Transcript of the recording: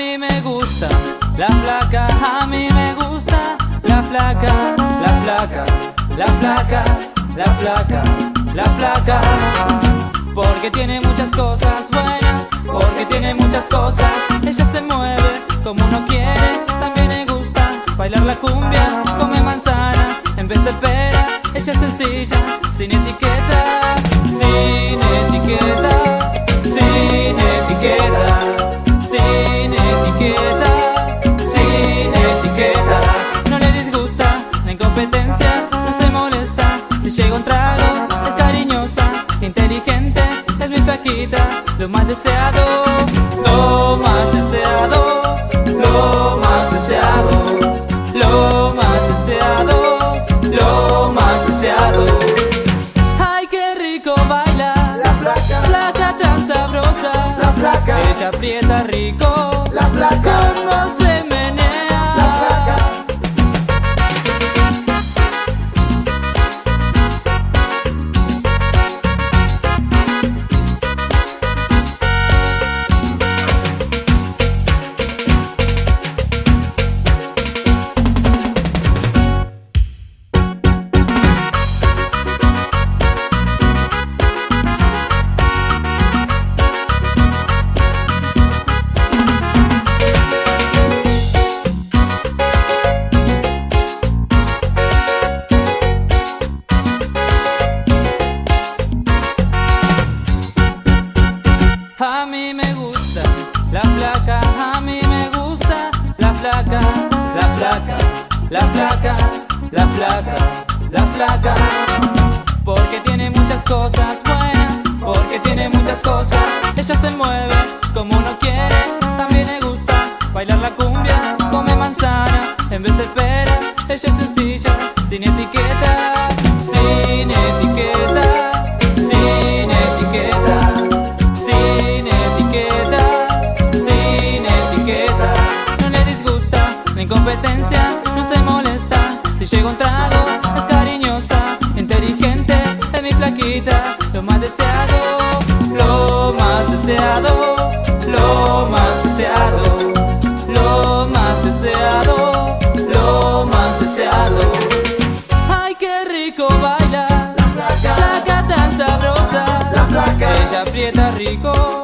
mí me gusta, la flaca, a mí me gusta, la flaca, la flaca, la flaca, la flaca, la flaca. Porque tiene muchas cosas buenas, porque tiene muchas cosas. Ella se mueve como uno quiere, también le gusta bailar la cumbia, come manzana en vez de pera. Ella es sencilla, sin etiqueta un trago. Es cariñosa, inteligente, es mi flaquita, lo más deseado, lo más deseado, Lo más deseado, lo más deseado. lo más deseado. Ay, qué rico baila, La flaca, flaca tan sabrosa, la flaca, ella aprieta rico, mí me gusta. La flaca, a mí me gusta. La flaca, La flaca, la flaca, la flaca, la flaca. porque tiene muchas cosas buenas, Porque tiene muchas cosas. ella se mueve como uno quiere, también le gusta bailar la cumbia, come manzana. En vez de pera, ella es sencilla, sin etiqueta, la incompetencia, no se molesta. Si llega un trago, es cariñosa, inteligente, es mi flaquita, lo más deseado, lo más deseado, lo más deseado, lo más deseado. lo más deseado. Ay, qué rico baila, La flaca, flaca tan sabrosa, la flaca, ella aprieta rico,